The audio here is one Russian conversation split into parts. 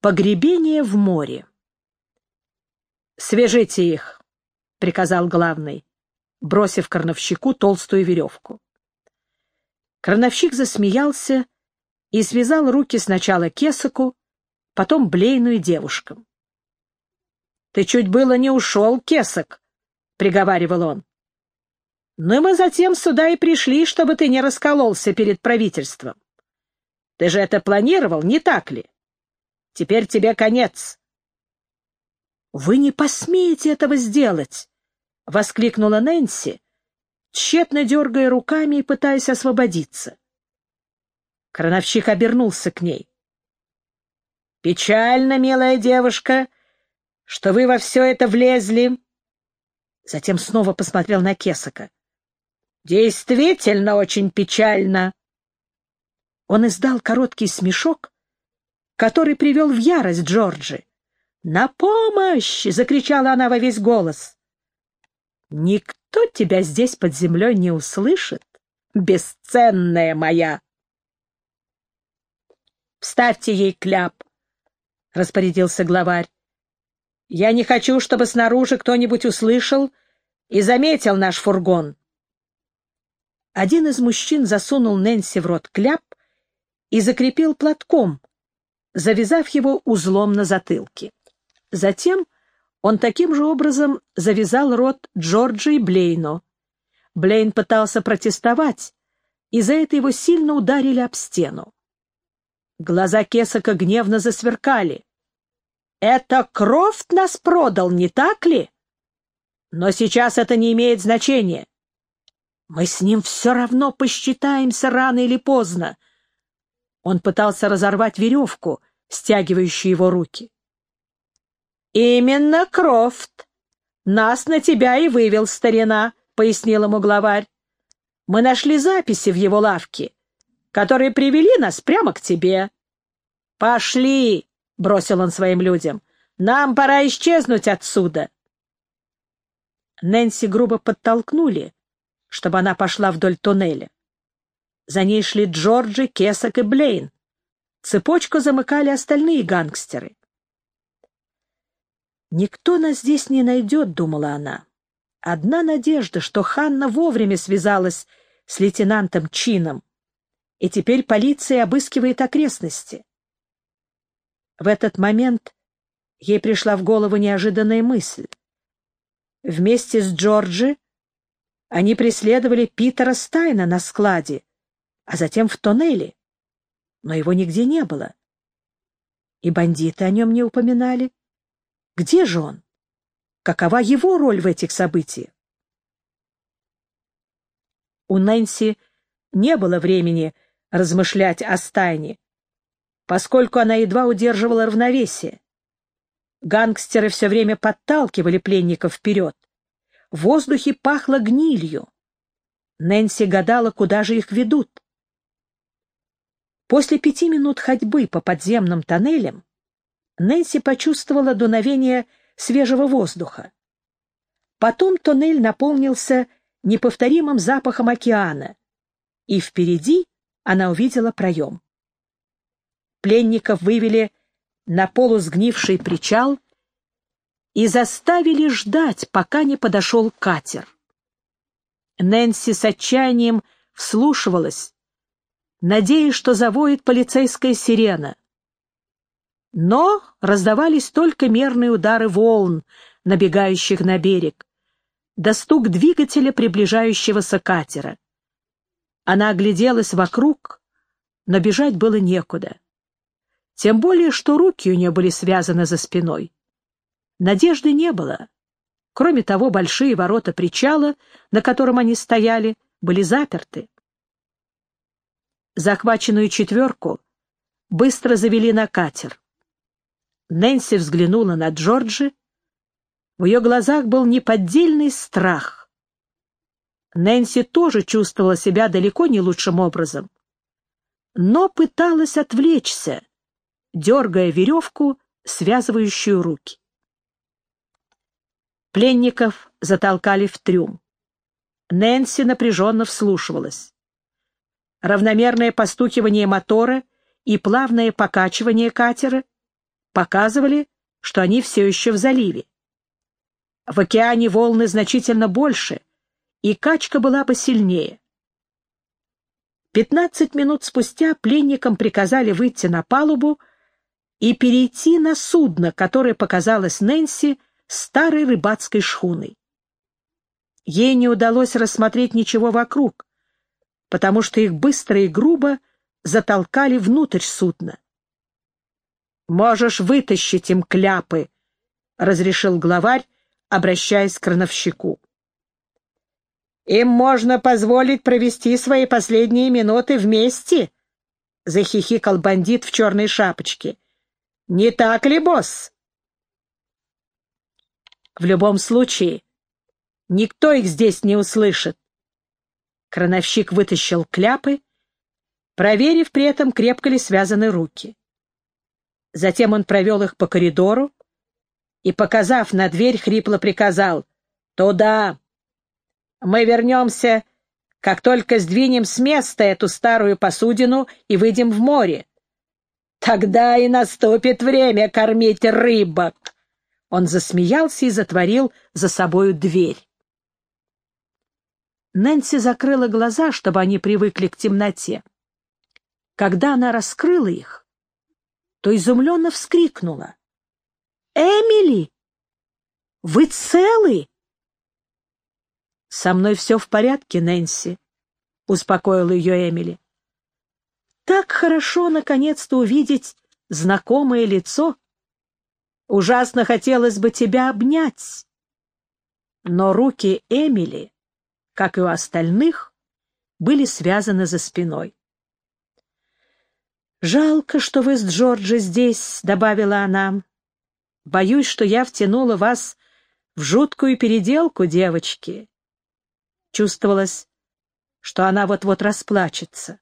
Погребение в море. «Свяжите их», — приказал главный, бросив крановщику толстую веревку. Крановщик засмеялся и связал руки сначала Кесаку, потом Блейну и девушкам. «Ты чуть было не ушел, Кесак», — приговаривал он. «Но мы затем сюда и пришли, чтобы ты не раскололся перед правительством. Ты же это планировал, не так ли?» Теперь тебе конец. — Вы не посмеете этого сделать! — воскликнула Нэнси, тщетно дергая руками и пытаясь освободиться. Крановщик обернулся к ней. — Печально, милая девушка, что вы во все это влезли. Затем снова посмотрел на Кесака. — Действительно очень печально. Он издал короткий смешок, который привел в ярость Джорджи. «На помощь!» — закричала она во весь голос. «Никто тебя здесь под землей не услышит, бесценная моя!» «Вставьте ей кляп!» — распорядился главарь. «Я не хочу, чтобы снаружи кто-нибудь услышал и заметил наш фургон». Один из мужчин засунул Нэнси в рот кляп и закрепил платком, завязав его узлом на затылке. Затем он таким же образом завязал рот Джорджи и Блейну. Блейн пытался протестовать, и за это его сильно ударили об стену. Глаза Кесака гневно засверкали. «Это Крофт нас продал, не так ли? Но сейчас это не имеет значения. Мы с ним все равно посчитаемся рано или поздно. Он пытался разорвать веревку, стягивающую его руки. «Именно Крофт. Нас на тебя и вывел старина», — пояснил ему главарь. «Мы нашли записи в его лавке, которые привели нас прямо к тебе». «Пошли!» — бросил он своим людям. «Нам пора исчезнуть отсюда!» Нэнси грубо подтолкнули, чтобы она пошла вдоль туннеля. За ней шли Джорджи, Кесак и Блейн. Цепочку замыкали остальные гангстеры. «Никто нас здесь не найдет», — думала она. Одна надежда, что Ханна вовремя связалась с лейтенантом Чином, и теперь полиция обыскивает окрестности. В этот момент ей пришла в голову неожиданная мысль. Вместе с Джорджи они преследовали Питера Стайна на складе, а затем в тоннеле. Но его нигде не было. И бандиты о нем не упоминали. Где же он? Какова его роль в этих событиях? У Нэнси не было времени размышлять о Стайне, поскольку она едва удерживала равновесие. Гангстеры все время подталкивали пленников вперед. В воздухе пахло гнилью. Нэнси гадала, куда же их ведут. После пяти минут ходьбы по подземным тоннелям Нэнси почувствовала дуновение свежего воздуха. Потом тоннель наполнился неповторимым запахом океана, и впереди она увидела проем. Пленников вывели на полусгнивший причал и заставили ждать, пока не подошел катер. Нэнси с отчаянием вслушивалась надеясь, что завоет полицейская сирена. Но раздавались только мерные удары волн, набегающих на берег, да стук двигателя приближающегося катера. Она огляделась вокруг, но бежать было некуда. Тем более, что руки у нее были связаны за спиной. Надежды не было. Кроме того, большие ворота причала, на котором они стояли, были заперты. Захваченную четверку быстро завели на катер. Нэнси взглянула на Джорджи. В ее глазах был неподдельный страх. Нэнси тоже чувствовала себя далеко не лучшим образом, но пыталась отвлечься, дергая веревку, связывающую руки. Пленников затолкали в трюм. Нэнси напряженно вслушивалась равномерное постукивание мотора и плавное покачивание катера показывали, что они все еще в заливе. В океане волны значительно больше, и качка была бы сильнее. Пятнадцать минут спустя пленникам приказали выйти на палубу и перейти на судно, которое показалось Нэнси старой рыбацкой шхуной. Ей не удалось рассмотреть ничего вокруг, потому что их быстро и грубо затолкали внутрь судна. «Можешь вытащить им кляпы», — разрешил главарь, обращаясь к крановщику. «Им можно позволить провести свои последние минуты вместе», — захихикал бандит в черной шапочке. «Не так ли, босс?» «В любом случае, никто их здесь не услышит». Крановщик вытащил кляпы, проверив при этом, крепко ли связаны руки. Затем он провел их по коридору и, показав на дверь, хрипло приказал «Туда! Мы вернемся, как только сдвинем с места эту старую посудину и выйдем в море. Тогда и наступит время кормить рыбок!» Он засмеялся и затворил за собою дверь. Нэнси закрыла глаза, чтобы они привыкли к темноте. Когда она раскрыла их, то изумленно вскрикнула. «Эмили! Вы целы?» «Со мной все в порядке, Нэнси», — успокоила ее Эмили. «Так хорошо, наконец-то, увидеть знакомое лицо. Ужасно хотелось бы тебя обнять». Но руки Эмили, как и у остальных, были связаны за спиной. «Жалко, что вы с Джорджи здесь», — добавила она. «Боюсь, что я втянула вас в жуткую переделку, девочки». Чувствовалось, что она вот-вот расплачется.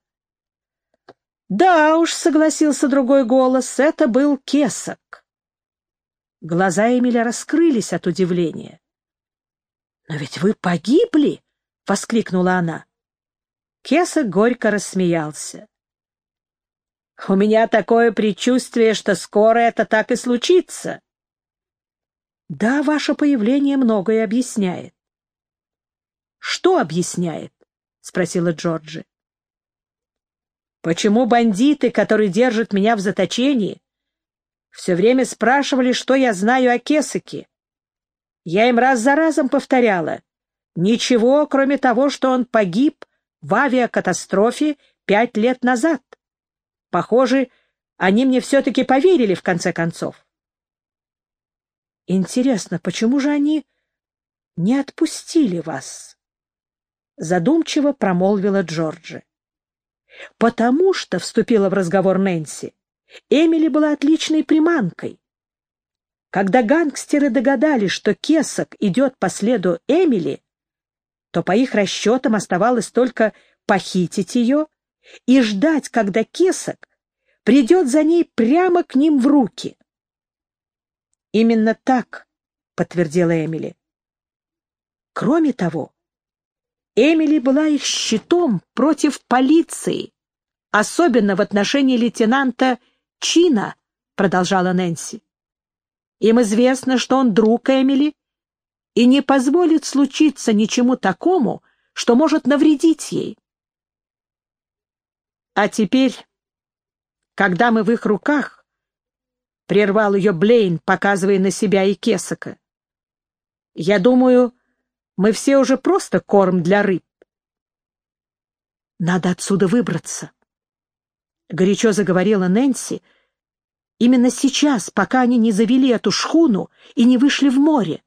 «Да уж», — согласился другой голос, — «это был Кесок». Глаза Эмиля раскрылись от удивления. «Но ведь вы погибли!» — воскликнула она. Кесок горько рассмеялся. У меня такое предчувствие, что скоро это так и случится. Да, ваше появление многое объясняет. Что объясняет? спросила Джорджи. Почему бандиты, которые держат меня в заточении, все время спрашивали, что я знаю о Кесаке? Я им раз за разом повторяла. Ничего, кроме того, что он погиб в авиакатастрофе пять лет назад. Похоже, они мне все-таки поверили в конце концов. Интересно, почему же они не отпустили вас? Задумчиво промолвила Джорджи. Потому что, вступила в разговор Нэнси, Эмили была отличной приманкой. Когда гангстеры догадались, что Кесок идет по следу Эмили, то по их расчетам оставалось только похитить ее и ждать, когда кесок придет за ней прямо к ним в руки. «Именно так», — подтвердила Эмили. Кроме того, Эмили была их щитом против полиции, особенно в отношении лейтенанта Чина, продолжала Нэнси. Им известно, что он друг Эмили и не позволит случиться ничему такому, что может навредить ей. А теперь, когда мы в их руках, — прервал ее Блейн, показывая на себя и Кесака, — я думаю, мы все уже просто корм для рыб. Надо отсюда выбраться. Горячо заговорила Нэнси, именно сейчас, пока они не завели эту шхуну и не вышли в море.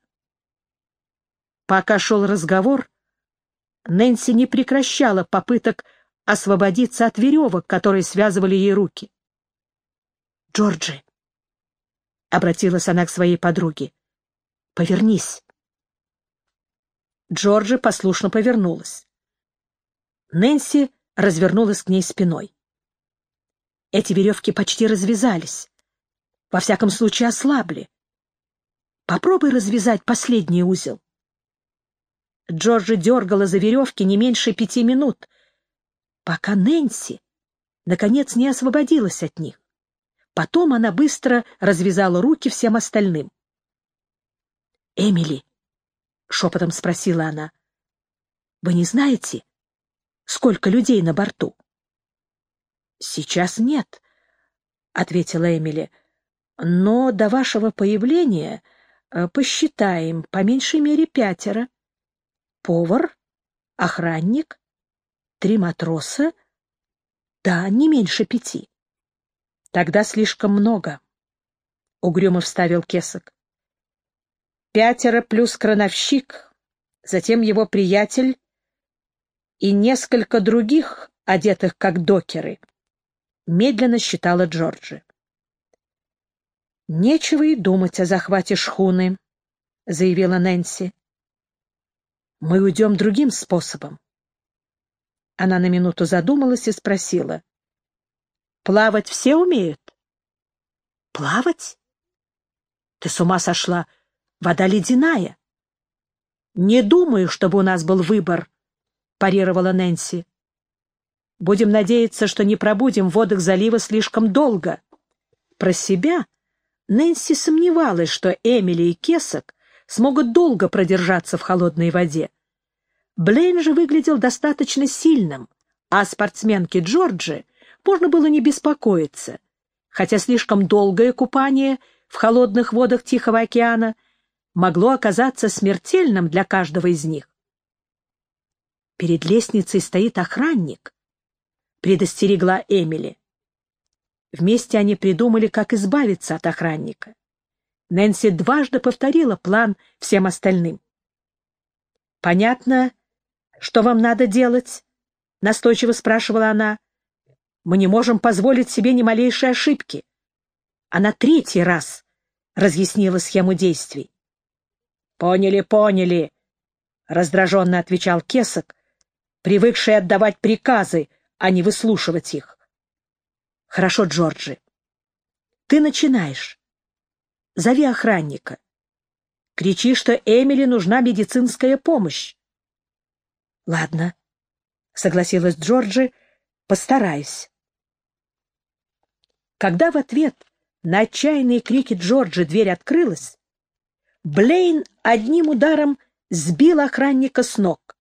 Пока шел разговор, Нэнси не прекращала попыток освободиться от веревок, которые связывали ей руки. «Джорджи!» — обратилась она к своей подруге. «Повернись!» Джорджи послушно повернулась. Нэнси развернулась к ней спиной. Эти веревки почти развязались. Во всяком случае, ослабли. Попробуй развязать последний узел. Джорджи дергала за веревки не меньше пяти минут, пока Нэнси, наконец, не освободилась от них. Потом она быстро развязала руки всем остальным. «Эмили», — шепотом спросила она, — «вы не знаете, сколько людей на борту?» «Сейчас нет», — ответила Эмили, — «но до вашего появления э, посчитаем по меньшей мере пятеро. Повар, охранник, три матроса, да, не меньше пяти. Тогда слишком много, — угрюмо вставил Кесок. Пятеро плюс крановщик, затем его приятель и несколько других, одетых как докеры, — медленно считала Джорджи. «Нечего и думать о захвате шхуны», — заявила Нэнси. «Мы уйдем другим способом. Она на минуту задумалась и спросила. «Плавать все умеют?» «Плавать? Ты с ума сошла? Вода ледяная». «Не думаю, чтобы у нас был выбор», — парировала Нэнси. «Будем надеяться, что не пробудем в водах залива слишком долго». Про себя Нэнси сомневалась, что Эмили и Кесок смогут долго продержаться в холодной воде. Блейн же выглядел достаточно сильным, а о спортсменке Джорджи можно было не беспокоиться, хотя слишком долгое купание в холодных водах Тихого океана могло оказаться смертельным для каждого из них. «Перед лестницей стоит охранник», — предостерегла Эмили. Вместе они придумали, как избавиться от охранника. Нэнси дважды повторила план всем остальным. Понятно, что вам надо делать? — настойчиво спрашивала она. — Мы не можем позволить себе ни малейшей ошибки. Она третий раз разъяснила схему действий. — Поняли, поняли, — раздраженно отвечал Кесок, привыкший отдавать приказы, а не выслушивать их. — Хорошо, Джорджи. Ты начинаешь. Зови охранника. Кричи, что Эмили нужна медицинская помощь. Ладно, согласилась Джорджи, постараюсь. Когда в ответ на отчаянные крики Джорджи дверь открылась, Блейн одним ударом сбил охранника с ног.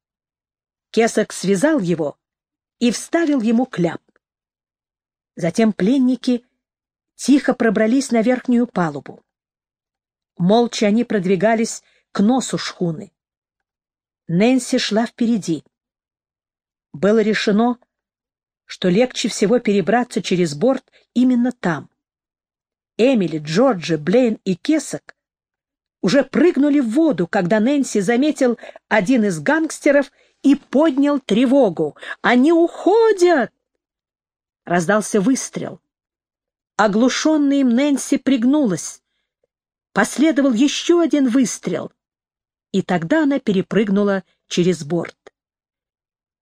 Кесок связал его и вставил ему кляп. Затем пленники тихо пробрались на верхнюю палубу. Молча они продвигались к носу шхуны. Нэнси шла впереди. Было решено, что легче всего перебраться через борт именно там. Эмили, Джорджи, Блейн и Кесок уже прыгнули в воду, когда Нэнси заметил один из гангстеров и поднял тревогу. «Они уходят!» Раздался выстрел. Оглушенная им Нэнси пригнулась. Последовал еще один выстрел и тогда она перепрыгнула через борт.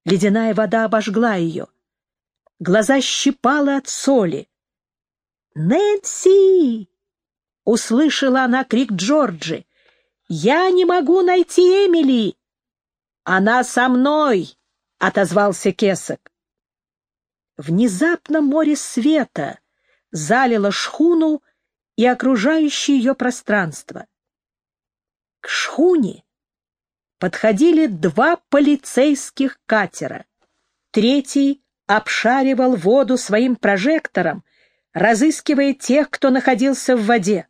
Ледяная вода обожгла ее. Глаза щипала от соли. «Нэнси!» — услышала она крик Джорджи. «Я не могу найти Эмили!» «Она со мной!» — отозвался Кесок. Внезапно море света залило шхуну и окружающее ее пространство. К шхуне подходили два полицейских катера. Третий обшаривал воду своим прожектором, разыскивая тех, кто находился в воде.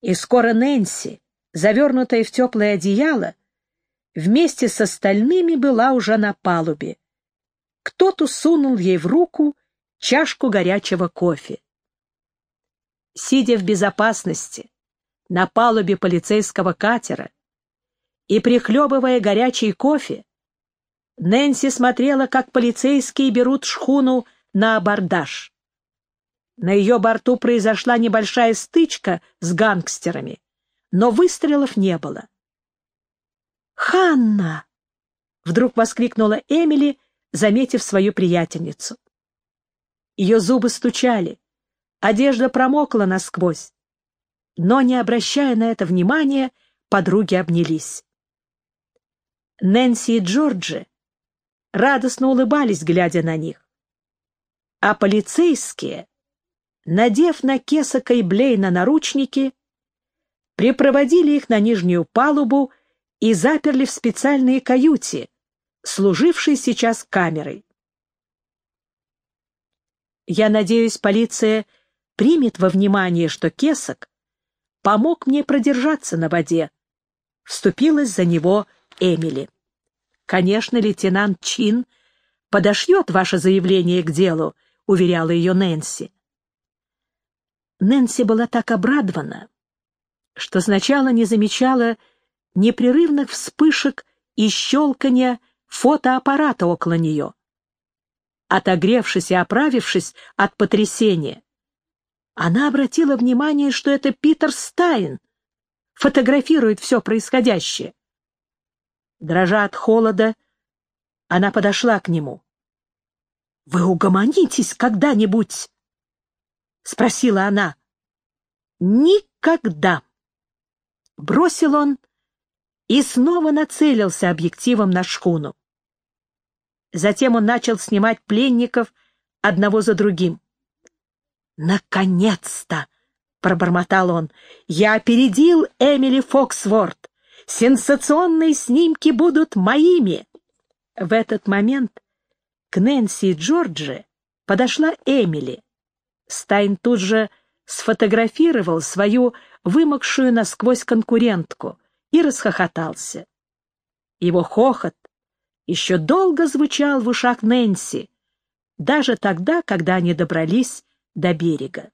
И скоро Нэнси, завернутая в теплое одеяло, вместе с остальными была уже на палубе. Кто-то сунул ей в руку чашку горячего кофе. Сидя в безопасности, на палубе полицейского катера и, прихлебывая горячий кофе, Нэнси смотрела, как полицейские берут шхуну на абордаж. На ее борту произошла небольшая стычка с гангстерами, но выстрелов не было. «Ханна!» — вдруг воскликнула Эмили, заметив свою приятельницу. Ее зубы стучали, одежда промокла насквозь но, не обращая на это внимания, подруги обнялись. Нэнси и Джорджи радостно улыбались, глядя на них. А полицейские надев на Кесака и Блейна наручники, припроводили их на нижнюю палубу и заперли в специальные каюте, служившие сейчас камерой. Я надеюсь, полиция примет во внимание, что Кесок помог мне продержаться на воде. Вступилась за него Эмили. Конечно, лейтенант Чин подошьет ваше заявление к делу, уверяла ее Нэнси. Нэнси была так обрадована, что сначала не замечала непрерывных вспышек и щелканья фотоаппарата около нее. Отогревшись и оправившись от потрясения, она обратила внимание, что это Питер Стайн фотографирует все происходящее. Дрожа от холода, она подошла к нему. — Вы угомонитесь когда-нибудь? — спросила она. — Никогда. Бросил он и снова нацелился объективом на шхуну. Затем он начал снимать пленников одного за другим. «Наконец-то!» — пробормотал он. «Я опередил Эмили Фоксворт. Сенсационные снимки будут моими!» В этот момент к Нэнси и Джорджи подошла Эмили. Стайн тут же сфотографировал свою вымокшую насквозь конкурентку и расхохотался. Его хохот еще долго звучал в ушах Нэнси, даже тогда, когда они добрались до берега.